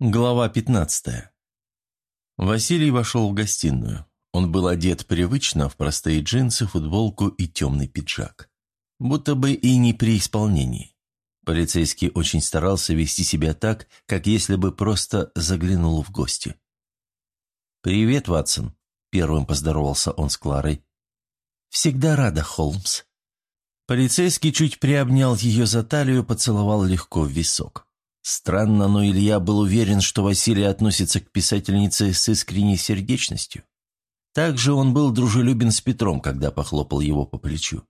Глава 15. Василий вошел в гостиную. Он был одет привычно в простые джинсы, футболку и темный пиджак. Будто бы и не при исполнении. Полицейский очень старался вести себя так, как если бы просто заглянул в гости. «Привет, Ватсон», — первым поздоровался он с Кларой. «Всегда рада, Холмс». Полицейский чуть приобнял ее за талию, поцеловал легко в висок. Странно, но Илья был уверен, что Василий относится к писательнице с искренней сердечностью. Также он был дружелюбен с Петром, когда похлопал его по плечу.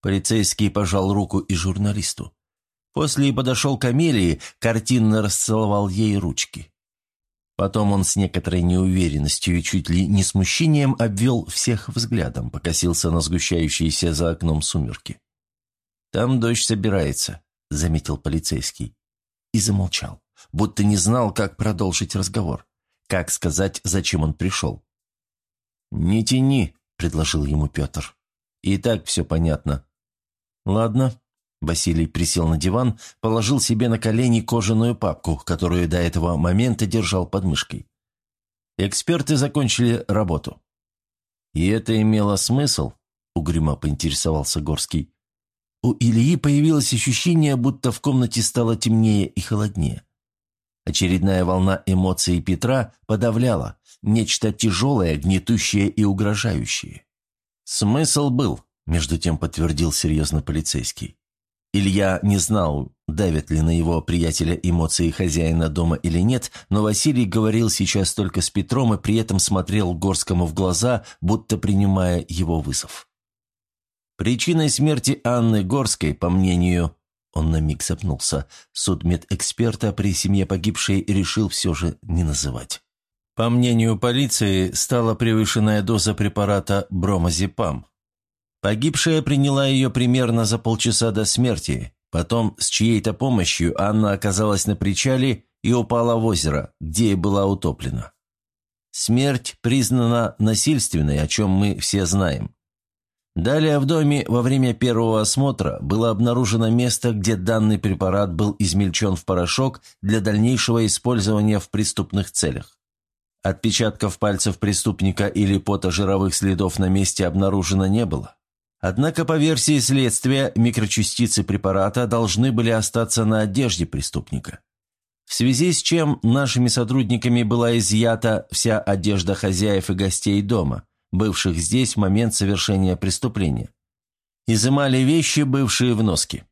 Полицейский пожал руку и журналисту. После и подошел к Амелии, картинно расцеловал ей ручки. Потом он с некоторой неуверенностью и чуть ли не смущением обвел всех взглядом, покосился на сгущающиеся за окном сумерки. «Там дождь собирается», — заметил полицейский и замолчал, будто не знал, как продолжить разговор, как сказать, зачем он пришел. «Не тяни», — предложил ему Петр. «И так все понятно». «Ладно». Василий присел на диван, положил себе на колени кожаную папку, которую до этого момента держал под мышкой. Эксперты закончили работу. «И это имело смысл?» — угрюмо поинтересовался Горский. У Ильи появилось ощущение, будто в комнате стало темнее и холоднее. Очередная волна эмоций Петра подавляла, нечто тяжелое, гнетущее и угрожающее. «Смысл был», – между тем подтвердил серьезно полицейский. Илья не знал, давят ли на его приятеля эмоции хозяина дома или нет, но Василий говорил сейчас только с Петром и при этом смотрел Горскому в глаза, будто принимая его вызов. Причиной смерти Анны Горской, по мнению... Он на миг запнулся. Судмедэксперта при семье погибшей решил все же не называть. По мнению полиции, стала превышенная доза препарата бромазепам. Погибшая приняла ее примерно за полчаса до смерти. Потом с чьей-то помощью Анна оказалась на причале и упала в озеро, где и была утоплена. Смерть признана насильственной, о чем мы все знаем. Далее в доме во время первого осмотра было обнаружено место, где данный препарат был измельчен в порошок для дальнейшего использования в преступных целях. Отпечатков пальцев преступника или потожировых следов на месте обнаружено не было. Однако, по версии следствия, микрочастицы препарата должны были остаться на одежде преступника. В связи с чем нашими сотрудниками была изъята вся одежда хозяев и гостей дома – бывших здесь в момент совершения преступления. Изымали вещи, бывшие в носке.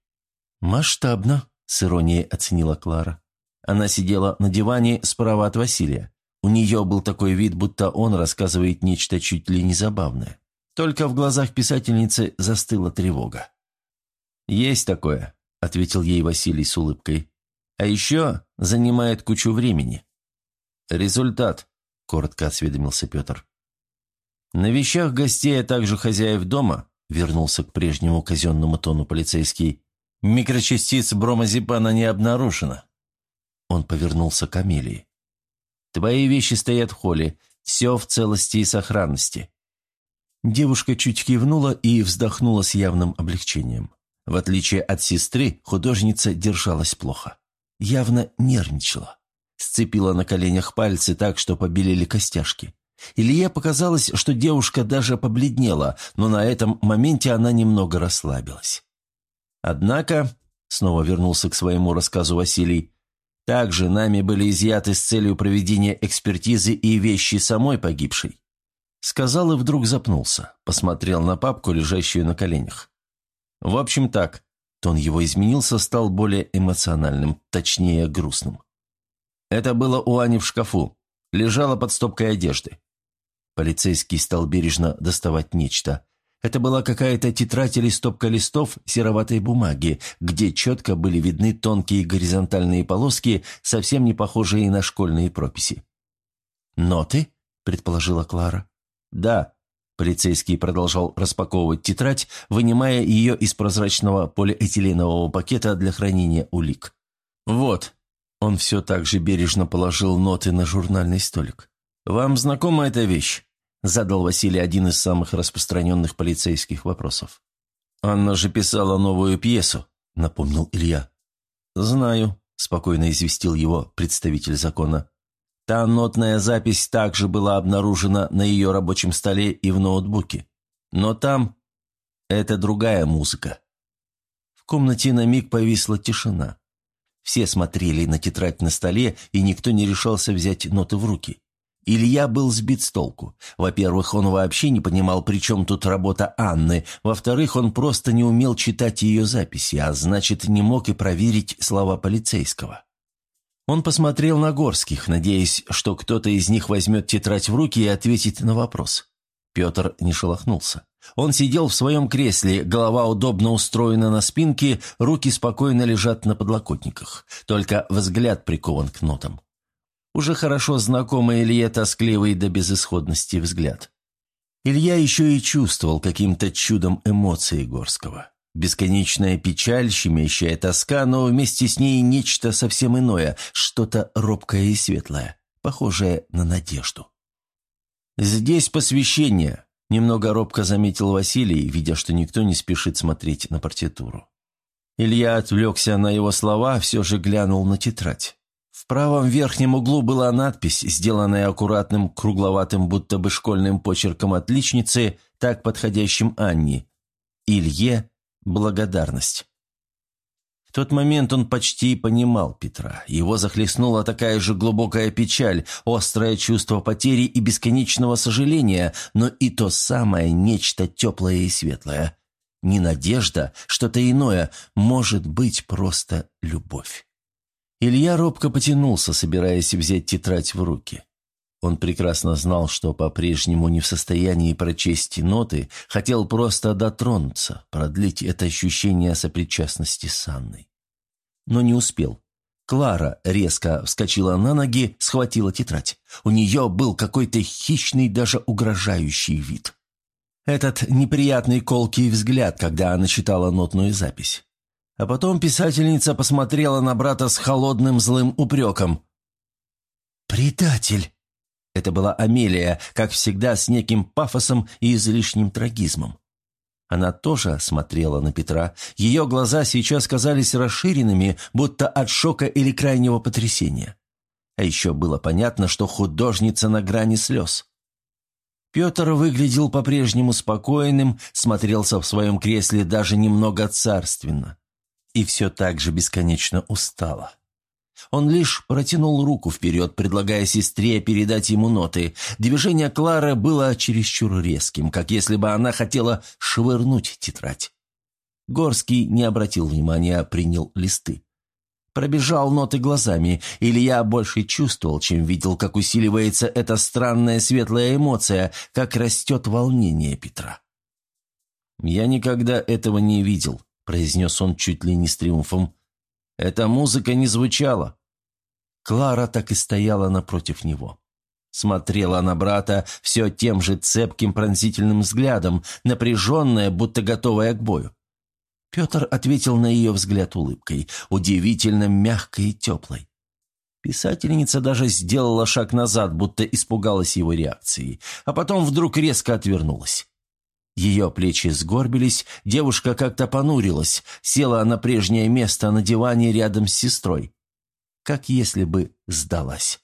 «Масштабно», – с иронией оценила Клара. Она сидела на диване справа от Василия. У нее был такой вид, будто он рассказывает нечто чуть ли не забавное. Только в глазах писательницы застыла тревога. «Есть такое», – ответил ей Василий с улыбкой. «А еще занимает кучу времени». «Результат», – коротко осведомился Петр. На вещах гостей, а также хозяев дома, вернулся к прежнему казенному тону полицейский, микрочастиц бромазепана не обнаружено. Он повернулся к Амелии. «Твои вещи стоят в холле, все в целости и сохранности». Девушка чуть кивнула и вздохнула с явным облегчением. В отличие от сестры, художница держалась плохо. Явно нервничала. Сцепила на коленях пальцы так, что побелели костяшки. Илье показалось, что девушка даже побледнела, но на этом моменте она немного расслабилась. Однако, снова вернулся к своему рассказу Василий, также нами были изъяты с целью проведения экспертизы и вещи самой погибшей. Сказал и вдруг запнулся, посмотрел на папку, лежащую на коленях. В общем так, тон его изменился, стал более эмоциональным, точнее грустным. Это было у Ани в шкафу, лежало под стопкой одежды. Полицейский стал бережно доставать нечто. Это была какая-то тетрадь или стопка листов сероватой бумаги, где четко были видны тонкие горизонтальные полоски, совсем не похожие на школьные прописи. «Ноты?» – предположила Клара. «Да». Полицейский продолжал распаковывать тетрадь, вынимая ее из прозрачного полиэтиленового пакета для хранения улик. «Вот». Он все так же бережно положил ноты на журнальный столик. «Вам знакома эта вещь?» – задал Василий один из самых распространенных полицейских вопросов. «Анна же писала новую пьесу», – напомнил Илья. «Знаю», – спокойно известил его представитель закона. Та нотная запись также была обнаружена на ее рабочем столе и в ноутбуке. Но там это другая музыка. В комнате на миг повисла тишина. Все смотрели на тетрадь на столе, и никто не решался взять ноты в руки. Илья был сбит с толку. Во-первых, он вообще не понимал, при чем тут работа Анны. Во-вторых, он просто не умел читать ее записи, а значит, не мог и проверить слова полицейского. Он посмотрел на Горских, надеясь, что кто-то из них возьмет тетрадь в руки и ответит на вопрос. Петр не шелохнулся. Он сидел в своем кресле, голова удобно устроена на спинке, руки спокойно лежат на подлокотниках. Только взгляд прикован к нотам. Уже хорошо знакомый Илье тоскливый до безысходности взгляд. Илья еще и чувствовал каким-то чудом эмоции Горского. Бесконечная печаль, щемящая тоска, но вместе с ней нечто совсем иное, что-то робкое и светлое, похожее на надежду. «Здесь посвящение», – немного робко заметил Василий, видя, что никто не спешит смотреть на партитуру. Илья отвлекся на его слова, все же глянул на тетрадь. В правом верхнем углу была надпись, сделанная аккуратным, кругловатым, будто бы школьным почерком отличницы, так подходящим Анне. «Илье. Благодарность». В тот момент он почти понимал Петра. Его захлестнула такая же глубокая печаль, острое чувство потери и бесконечного сожаления, но и то самое нечто теплое и светлое. Не надежда, что-то иное, может быть просто любовь. Илья робко потянулся, собираясь взять тетрадь в руки. Он прекрасно знал, что по-прежнему не в состоянии прочесть ноты, хотел просто дотронуться, продлить это ощущение сопричастности с Анной. Но не успел. Клара резко вскочила на ноги, схватила тетрадь. У нее был какой-то хищный, даже угрожающий вид. Этот неприятный колкий взгляд, когда она читала нотную запись. А потом писательница посмотрела на брата с холодным злым упреком. «Предатель!» Это была Амелия, как всегда, с неким пафосом и излишним трагизмом. Она тоже смотрела на Петра. Ее глаза сейчас казались расширенными, будто от шока или крайнего потрясения. А еще было понятно, что художница на грани слез. Петр выглядел по-прежнему спокойным, смотрелся в своем кресле даже немного царственно и все так же бесконечно устала. Он лишь протянул руку вперед, предлагая сестре передать ему ноты. Движение Клары было чересчур резким, как если бы она хотела швырнуть тетрадь. Горский не обратил внимания, а принял листы. Пробежал ноты глазами. Илья больше чувствовал, чем видел, как усиливается эта странная светлая эмоция, как растет волнение Петра. «Я никогда этого не видел», произнес он чуть ли не с триумфом. «Эта музыка не звучала». Клара так и стояла напротив него. Смотрела на брата все тем же цепким пронзительным взглядом, напряженная, будто готовая к бою. Петр ответил на ее взгляд улыбкой, удивительно мягкой и теплой. Писательница даже сделала шаг назад, будто испугалась его реакции, а потом вдруг резко отвернулась. Ее плечи сгорбились, девушка как-то понурилась, села на прежнее место на диване рядом с сестрой. Как если бы сдалась.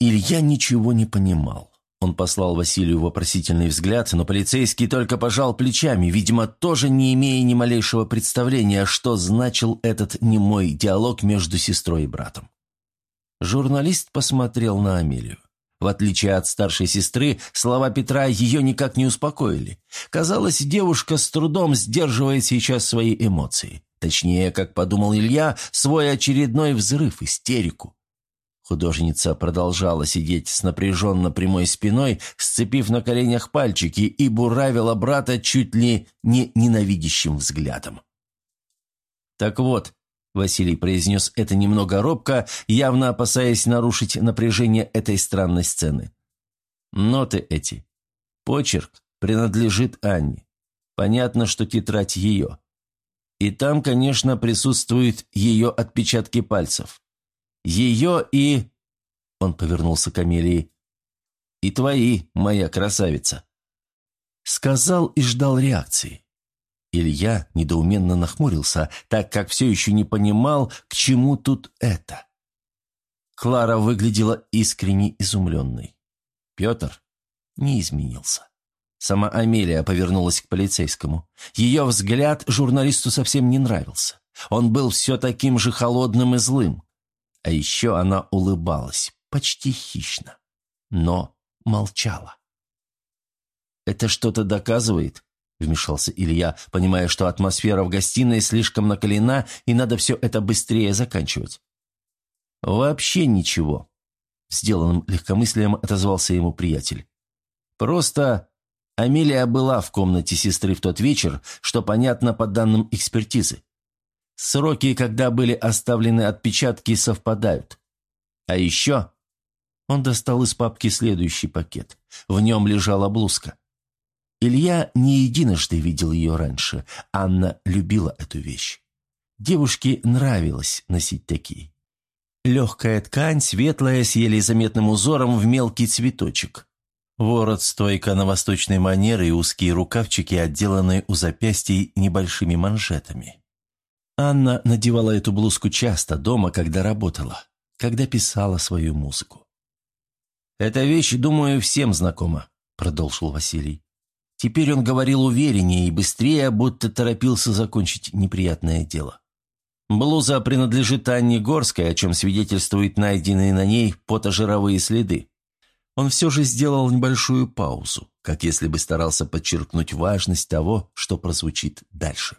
Илья ничего не понимал. Он послал Василию вопросительный взгляд, но полицейский только пожал плечами, видимо, тоже не имея ни малейшего представления, что значил этот немой диалог между сестрой и братом. Журналист посмотрел на Амелию. В отличие от старшей сестры, слова Петра ее никак не успокоили. Казалось, девушка с трудом сдерживает сейчас свои эмоции. Точнее, как подумал Илья, свой очередной взрыв, истерику. Художница продолжала сидеть с напряженно прямой спиной, сцепив на коленях пальчики и буравила брата чуть ли не ненавидящим взглядом. «Так вот, Василий произнес это немного робко, явно опасаясь нарушить напряжение этой странной сцены. Ноты эти. Почерк принадлежит Анне. Понятно, что тетрадь ее. И там, конечно, присутствуют ее отпечатки пальцев. Ее и... Он повернулся к Амелии. «И твои, моя красавица». Сказал и ждал реакции. Илья недоуменно нахмурился, так как все еще не понимал, к чему тут это. Клара выглядела искренне изумленной. Петр не изменился. Сама Амелия повернулась к полицейскому. Ее взгляд журналисту совсем не нравился. Он был все таким же холодным и злым. А еще она улыбалась, почти хищно, но молчала. «Это что-то доказывает?» – вмешался Илья, понимая, что атмосфера в гостиной слишком накалена и надо все это быстрее заканчивать. «Вообще ничего», – сделанным легкомыслием отозвался ему приятель. «Просто Амелия была в комнате сестры в тот вечер, что понятно по данным экспертизы. Сроки, когда были оставлены отпечатки, совпадают. А еще...» Он достал из папки следующий пакет. В нем лежала блузка. Илья не единожды видел ее раньше. Анна любила эту вещь. Девушке нравилось носить такие. Легкая ткань, светлая, с еле заметным узором в мелкий цветочек. Ворот стойка на восточной манеры и узкие рукавчики, отделанные у запястий небольшими манжетами. Анна надевала эту блузку часто дома, когда работала, когда писала свою музыку. «Эта вещь, думаю, всем знакома», — продолжил Василий. Теперь он говорил увереннее и быстрее, будто торопился закончить неприятное дело. Блуза принадлежит Анне Горской, о чем свидетельствуют найденные на ней потожировые следы. Он все же сделал небольшую паузу, как если бы старался подчеркнуть важность того, что прозвучит дальше.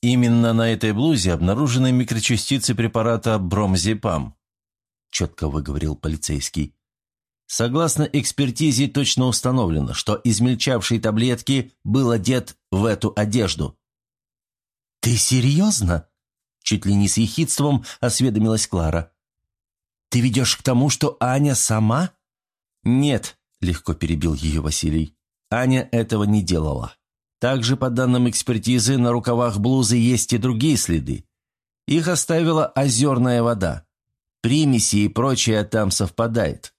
Именно на этой блузе обнаружены микрочастицы препарата бромзепам, четко выговорил полицейский. Согласно экспертизе, точно установлено, что измельчавший таблетки был одет в эту одежду. «Ты серьезно?» Чуть ли не с ехидством осведомилась Клара. «Ты ведешь к тому, что Аня сама?» «Нет», — легко перебил ее Василий. «Аня этого не делала. Также, по данным экспертизы, на рукавах блузы есть и другие следы. Их оставила озерная вода. Примеси и прочее там совпадает.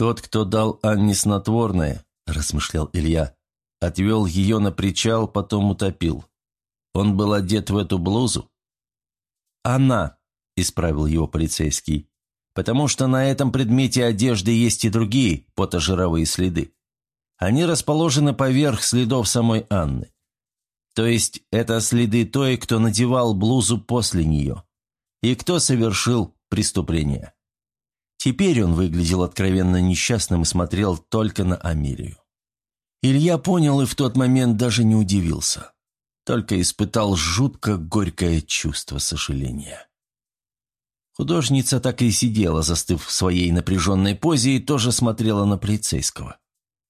«Тот, кто дал Анне снотворное», – размышлял Илья, – отвел ее на причал, потом утопил. Он был одет в эту блузу? «Она», – исправил его полицейский, – «потому что на этом предмете одежды есть и другие потожировые следы. Они расположены поверх следов самой Анны. То есть это следы той, кто надевал блузу после нее, и кто совершил преступление». Теперь он выглядел откровенно несчастным и смотрел только на Амелию. Илья понял и в тот момент даже не удивился. Только испытал жутко горькое чувство сожаления. Художница так и сидела, застыв в своей напряженной позе, и тоже смотрела на полицейского.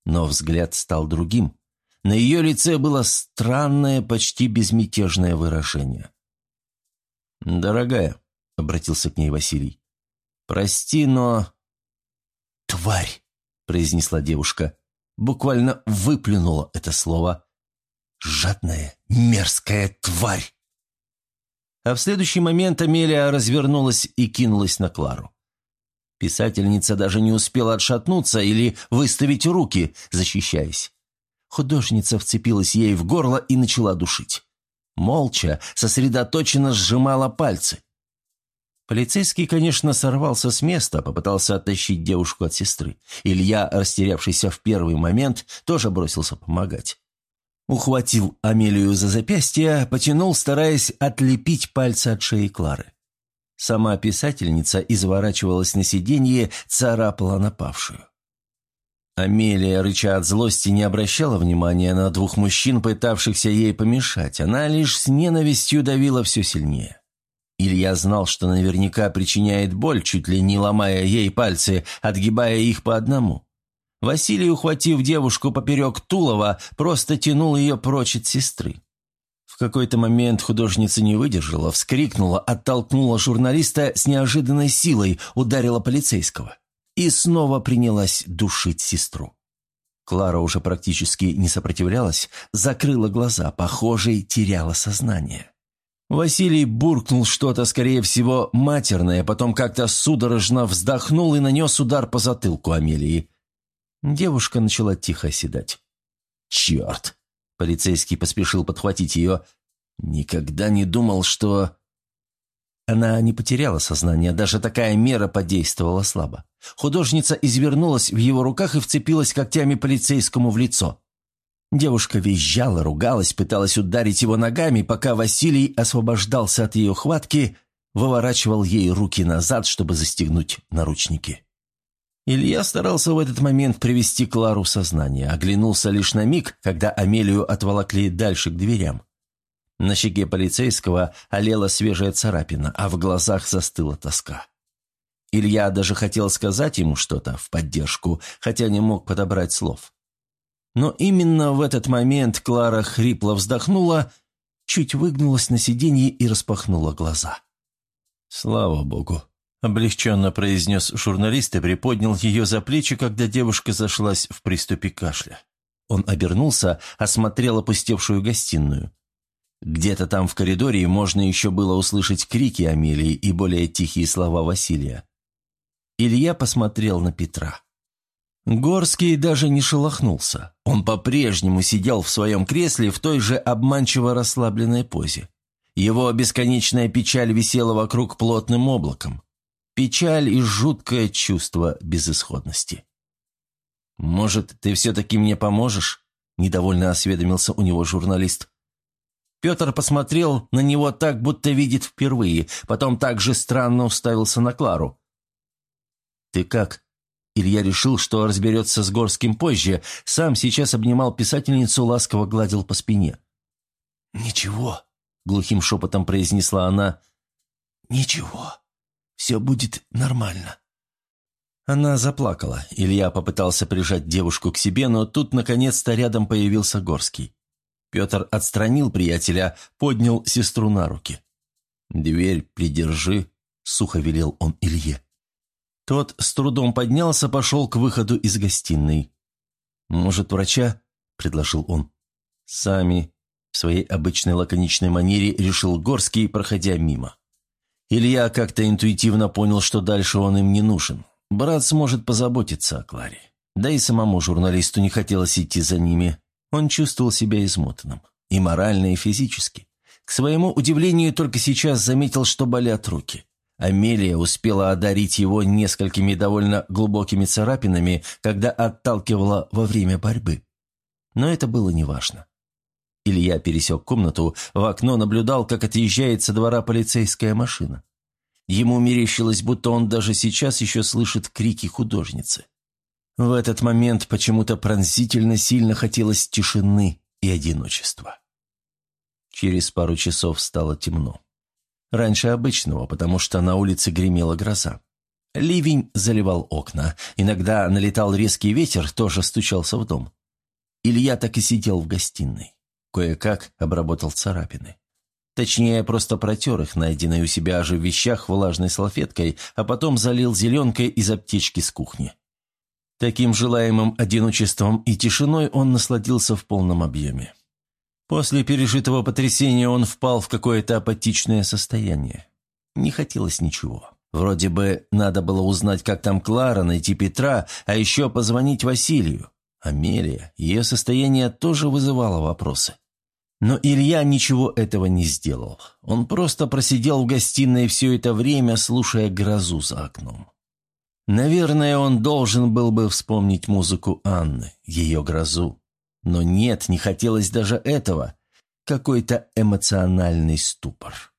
Но взгляд стал другим. На ее лице было странное, почти безмятежное выражение. «Дорогая», — обратился к ней Василий, «Прости, но...» «Тварь!» – произнесла девушка. Буквально выплюнула это слово. «Жадная, мерзкая тварь!» А в следующий момент Амелия развернулась и кинулась на Клару. Писательница даже не успела отшатнуться или выставить руки, защищаясь. Художница вцепилась ей в горло и начала душить. Молча, сосредоточенно сжимала пальцы. Полицейский, конечно, сорвался с места, попытался оттащить девушку от сестры. Илья, растерявшийся в первый момент, тоже бросился помогать. Ухватил Амелию за запястье, потянул, стараясь отлепить пальцы от шеи Клары. Сама писательница изворачивалась на сиденье, царапала напавшую. Амелия, рыча от злости, не обращала внимания на двух мужчин, пытавшихся ей помешать. Она лишь с ненавистью давила все сильнее. Илья знал, что наверняка причиняет боль, чуть ли не ломая ей пальцы, отгибая их по одному. Василий, ухватив девушку поперек Тулова, просто тянул ее прочь от сестры. В какой-то момент художница не выдержала, вскрикнула, оттолкнула журналиста с неожиданной силой, ударила полицейского. И снова принялась душить сестру. Клара уже практически не сопротивлялась, закрыла глаза, похоже, теряла сознание. Василий буркнул что-то, скорее всего, матерное, потом как-то судорожно вздохнул и нанес удар по затылку Амелии. Девушка начала тихо оседать. «Черт!» – Полицейский поспешил подхватить ее. «Никогда не думал, что...» Она не потеряла сознание, даже такая мера подействовала слабо. Художница извернулась в его руках и вцепилась когтями полицейскому в лицо. Девушка визжала, ругалась, пыталась ударить его ногами, пока Василий освобождался от ее хватки, выворачивал ей руки назад, чтобы застегнуть наручники. Илья старался в этот момент привести Клару в сознание, оглянулся лишь на миг, когда Амелию отволокли дальше к дверям. На щеке полицейского олела свежая царапина, а в глазах застыла тоска. Илья даже хотел сказать ему что-то в поддержку, хотя не мог подобрать слов. Но именно в этот момент Клара хрипло вздохнула, чуть выгнулась на сиденье и распахнула глаза. «Слава богу!» – облегченно произнес журналист и приподнял ее за плечи, когда девушка зашлась в приступе кашля. Он обернулся, осмотрел опустевшую гостиную. Где-то там в коридоре можно еще было услышать крики Амелии и более тихие слова Василия. Илья посмотрел на Петра. Горский даже не шелохнулся. Он по-прежнему сидел в своем кресле в той же обманчиво расслабленной позе. Его бесконечная печаль висела вокруг плотным облаком. Печаль и жуткое чувство безысходности. «Может, ты все-таки мне поможешь?» – недовольно осведомился у него журналист. Петр посмотрел на него так, будто видит впервые, потом также странно уставился на Клару. «Ты как?» Илья решил, что разберется с Горским позже, сам сейчас обнимал писательницу, ласково гладил по спине. «Ничего», — глухим шепотом произнесла она. «Ничего, все будет нормально». Она заплакала. Илья попытался прижать девушку к себе, но тут, наконец-то, рядом появился Горский. Петр отстранил приятеля, поднял сестру на руки. «Дверь придержи», — сухо велел он Илье. Тот с трудом поднялся, пошел к выходу из гостиной. «Может, врача?» — предложил он. «Сами», — в своей обычной лаконичной манере решил Горский, проходя мимо. Илья как-то интуитивно понял, что дальше он им не нужен. Брат сможет позаботиться о Кларе. Да и самому журналисту не хотелось идти за ними. Он чувствовал себя измотанным. И морально, и физически. К своему удивлению, только сейчас заметил, что болят руки. Амелия успела одарить его несколькими довольно глубокими царапинами, когда отталкивала во время борьбы. Но это было неважно. Илья пересек комнату, в окно наблюдал, как отъезжает со двора полицейская машина. Ему мерещилось, будто он даже сейчас еще слышит крики художницы. В этот момент почему-то пронзительно сильно хотелось тишины и одиночества. Через пару часов стало темно. Раньше обычного, потому что на улице гремела гроза. Ливень заливал окна. Иногда налетал резкий ветер, тоже стучался в дом. Илья так и сидел в гостиной. Кое-как обработал царапины. Точнее, просто протер их, найденной у себя же в вещах влажной салфеткой, а потом залил зеленкой из аптечки с кухни. Таким желаемым одиночеством и тишиной он насладился в полном объеме. После пережитого потрясения он впал в какое-то апатичное состояние. Не хотелось ничего. Вроде бы надо было узнать, как там Клара, найти Петра, а еще позвонить Василию. Амелия, ее состояние тоже вызывало вопросы. Но Илья ничего этого не сделал. Он просто просидел в гостиной все это время, слушая грозу за окном. Наверное, он должен был бы вспомнить музыку Анны, ее грозу. Но нет, не хотелось даже этого. Какой-то эмоциональный ступор.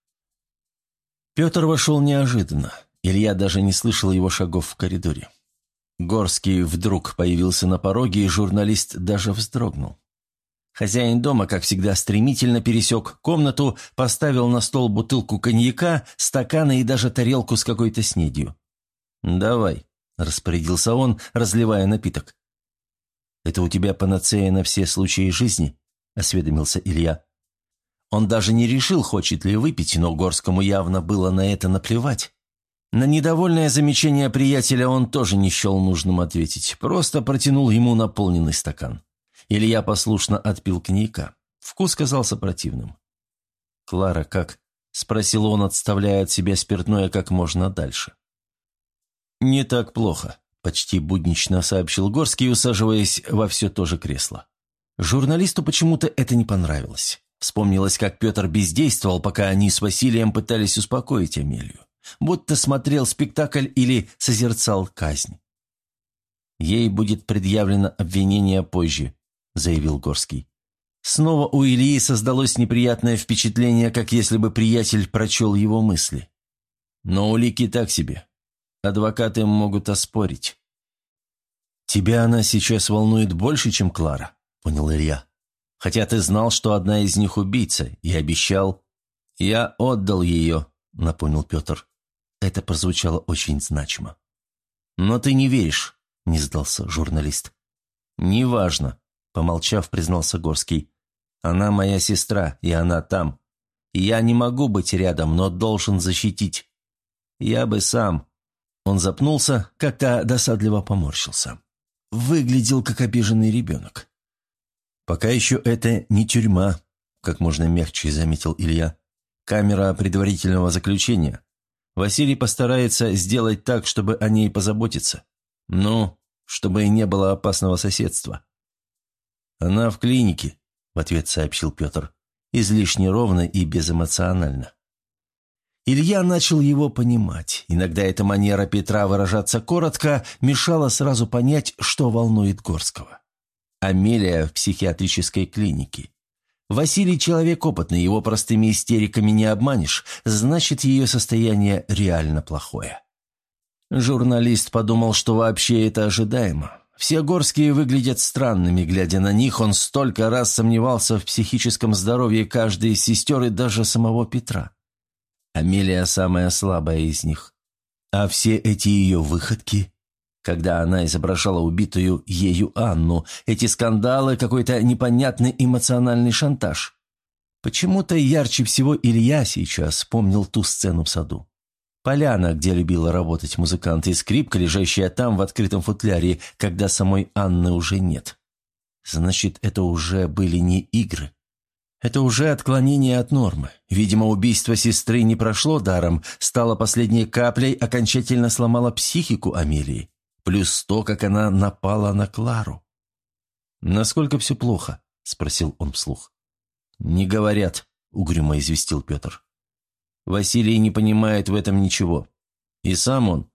Петр вошел неожиданно. Илья даже не слышал его шагов в коридоре. Горский вдруг появился на пороге, и журналист даже вздрогнул. Хозяин дома, как всегда, стремительно пересек комнату, поставил на стол бутылку коньяка, стаканы и даже тарелку с какой-то снедью. «Давай», — распорядился он, разливая напиток. «Это у тебя панацея на все случаи жизни?» — осведомился Илья. Он даже не решил, хочет ли выпить, но Горскому явно было на это наплевать. На недовольное замечание приятеля он тоже не счел нужным ответить, просто протянул ему наполненный стакан. Илья послушно отпил коньяка. Вкус казался противным. «Клара, как?» — спросил он, отставляя от себя спиртное как можно дальше. «Не так плохо», – почти буднично сообщил Горский, усаживаясь во все то же кресло. Журналисту почему-то это не понравилось. Вспомнилось, как Петр бездействовал, пока они с Василием пытались успокоить Амелию. Будто смотрел спектакль или созерцал казнь. «Ей будет предъявлено обвинение позже», — заявил Горский. Снова у Ильи создалось неприятное впечатление, как если бы приятель прочел его мысли. Но улики так себе. Адвокаты могут оспорить. «Тебя она сейчас волнует больше, чем Клара», — понял Илья. «Хотя ты знал, что одна из них убийца, и обещал...» «Я отдал ее», — напомнил Петр. Это прозвучало очень значимо. «Но ты не веришь», — не сдался журналист. «Неважно», — помолчав, признался Горский. «Она моя сестра, и она там. Я не могу быть рядом, но должен защитить. Я бы сам...» Он запнулся, как-то досадливо поморщился. Выглядел, как обиженный ребенок. «Пока еще это не тюрьма», — как можно мягче заметил Илья. «Камера предварительного заключения. Василий постарается сделать так, чтобы о ней позаботиться. Ну, чтобы не было опасного соседства». «Она в клинике», — в ответ сообщил Петр, излишне ровно и безэмоционально. Илья начал его понимать. Иногда эта манера Петра выражаться коротко мешала сразу понять, что волнует Горского. Амелия в психиатрической клинике. Василий человек опытный, его простыми истериками не обманешь, значит, ее состояние реально плохое. Журналист подумал, что вообще это ожидаемо. Все горские выглядят странными, глядя на них, он столько раз сомневался в психическом здоровье каждой из сестер и даже самого Петра. Амелия самая слабая из них. А все эти ее выходки, когда она изображала убитую ею Анну, эти скандалы, какой-то непонятный эмоциональный шантаж. Почему-то ярче всего Илья сейчас помнил ту сцену в саду. Поляна, где любила работать музыкант, и скрипка, лежащая там в открытом футляре, когда самой Анны уже нет. Значит, это уже были не игры. Это уже отклонение от нормы. Видимо, убийство сестры не прошло даром, стало последней каплей, окончательно сломало психику Амелии. Плюс то, как она напала на Клару. «Насколько все плохо?» – спросил он вслух. «Не говорят», – угрюмо известил Петр. «Василий не понимает в этом ничего. И сам он.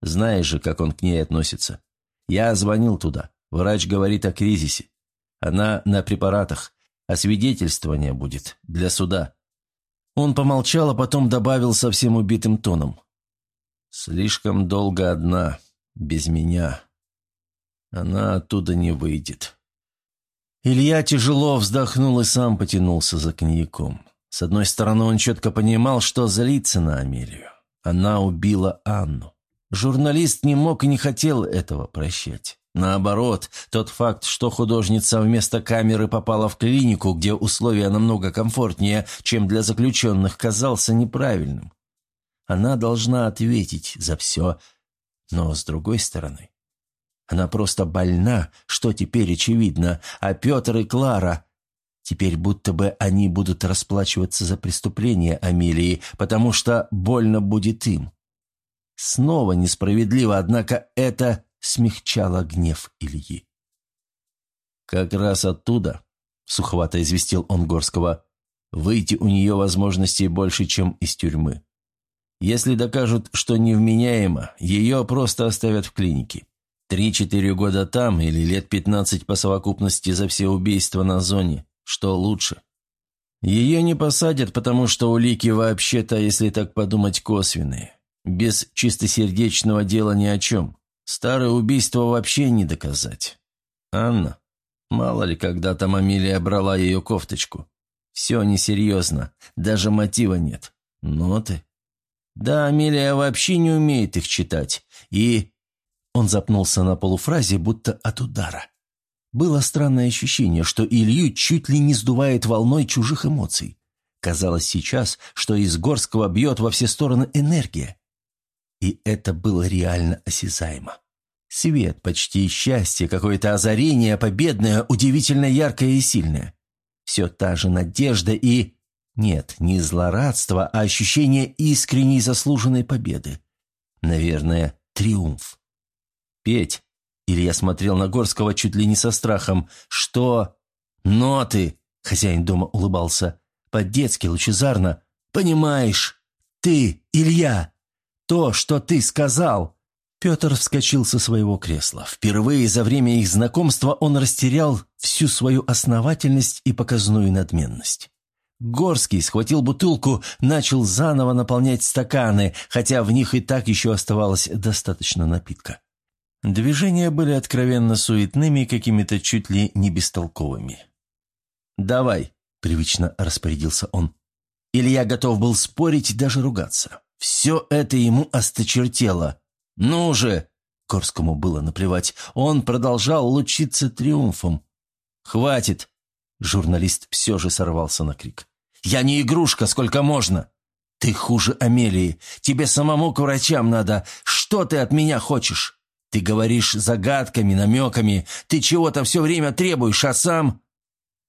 Знаешь же, как он к ней относится. Я звонил туда. Врач говорит о кризисе. Она на препаратах. Освидетельствование будет. Для суда». Он помолчал, а потом добавил совсем убитым тоном. «Слишком долго одна, без меня. Она оттуда не выйдет». Илья тяжело вздохнул и сам потянулся за коньяком. С одной стороны, он четко понимал, что злится на Амелию. Она убила Анну. Журналист не мог и не хотел этого прощать. Наоборот, тот факт, что художница вместо камеры попала в клинику, где условия намного комфортнее, чем для заключенных, казался неправильным. Она должна ответить за все, но с другой стороны... Она просто больна, что теперь очевидно, а Петр и Клара... Теперь будто бы они будут расплачиваться за преступление Амелии, потому что больно будет им. Снова несправедливо, однако это смягчало гнев Ильи. «Как раз оттуда», — суховато известил он Горского, — «выйти у нее возможностей больше, чем из тюрьмы. Если докажут, что невменяемо, ее просто оставят в клинике. Три-четыре года там или лет пятнадцать по совокупности за все убийства на зоне. Что лучше?» Ее не посадят, потому что улики вообще-то, если так подумать, косвенные. Без чистосердечного дела ни о чем. Старое убийство вообще не доказать. Анна, мало ли, когда там Амелия брала ее кофточку. Все несерьезно, даже мотива нет. Ноты. Да, Амелия вообще не умеет их читать. И... Он запнулся на полуфразе, будто от удара. Было странное ощущение, что Илью чуть ли не сдувает волной чужих эмоций. Казалось сейчас, что из Горского бьет во все стороны энергия. И это было реально осязаемо. Свет, почти счастье, какое-то озарение, победное, удивительно яркое и сильное. Все та же надежда и... Нет, не злорадство, а ощущение искренней заслуженной победы. Наверное, триумф. «Петь!» Илья смотрел на Горского чуть ли не со страхом. «Что?» «Но ты!» — хозяин дома улыбался. По-детски, лучезарно. «Понимаешь, ты, Илья, то, что ты сказал!» Петр вскочил со своего кресла. Впервые за время их знакомства он растерял всю свою основательность и показную надменность. Горский схватил бутылку, начал заново наполнять стаканы, хотя в них и так еще оставалось достаточно напитка. Движения были откровенно суетными, какими-то чуть ли не бестолковыми. «Давай», — привычно распорядился он. Илья готов был спорить, даже ругаться. Все это ему осточертело. «Ну же!» — Корскому было наплевать. Он продолжал лучиться триумфом. «Хватит!» — журналист все же сорвался на крик. «Я не игрушка, сколько можно!» «Ты хуже Амелии. Тебе самому к врачам надо. Что ты от меня хочешь? Ты говоришь загадками, намеками. Ты чего-то все время требуешь, а сам...»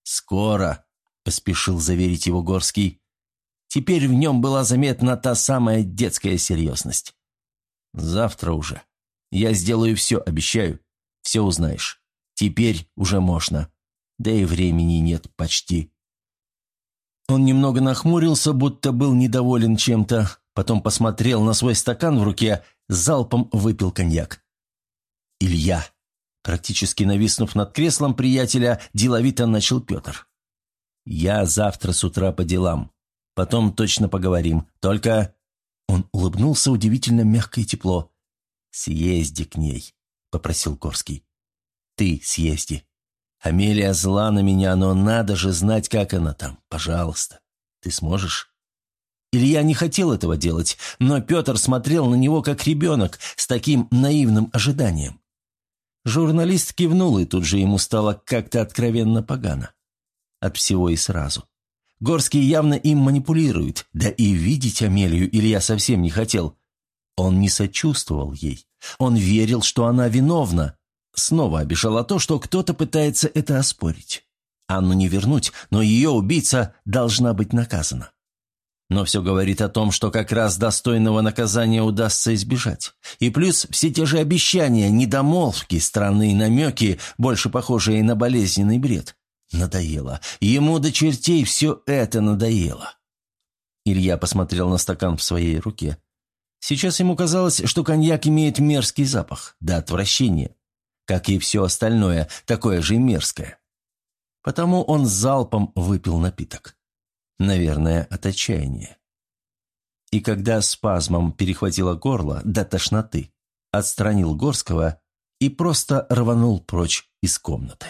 «Скоро», — поспешил заверить его Горский. Теперь в нем была заметна та самая детская серьезность. «Завтра уже. Я сделаю все, обещаю. Все узнаешь. Теперь уже можно. Да и времени нет почти». Он немного нахмурился, будто был недоволен чем-то, потом посмотрел на свой стакан в руке, залпом выпил коньяк. «Илья!» Практически нависнув над креслом приятеля, деловито начал Петр. «Я завтра с утра по делам. Потом точно поговорим. Только...» Он улыбнулся удивительно мягко и тепло. «Съезди к ней», — попросил Корский. «Ты съезди. Амелия зла на меня, но надо же знать, как она там. Пожалуйста. Ты сможешь?» Илья не хотел этого делать, но Петр смотрел на него как ребенок, с таким наивным ожиданием. Журналист кивнул, и тут же ему стало как-то откровенно погано. От всего и сразу. Горский явно им манипулирует, да и видеть Амелию Илья совсем не хотел. Он не сочувствовал ей. Он верил, что она виновна. Снова обижало то, что кто-то пытается это оспорить. Анну не вернуть, но ее убийца должна быть наказана. Но все говорит о том, что как раз достойного наказания удастся избежать. И плюс все те же обещания, недомолвки, странные намеки, больше похожие на болезненный бред. Надоело. Ему до чертей все это надоело. Илья посмотрел на стакан в своей руке. Сейчас ему казалось, что коньяк имеет мерзкий запах, до отвращения. Как и все остальное, такое же мерзкое. Потому он залпом выпил напиток. Наверное, от отчаяния. И когда спазмом перехватило горло до тошноты, отстранил Горского и просто рванул прочь из комнаты.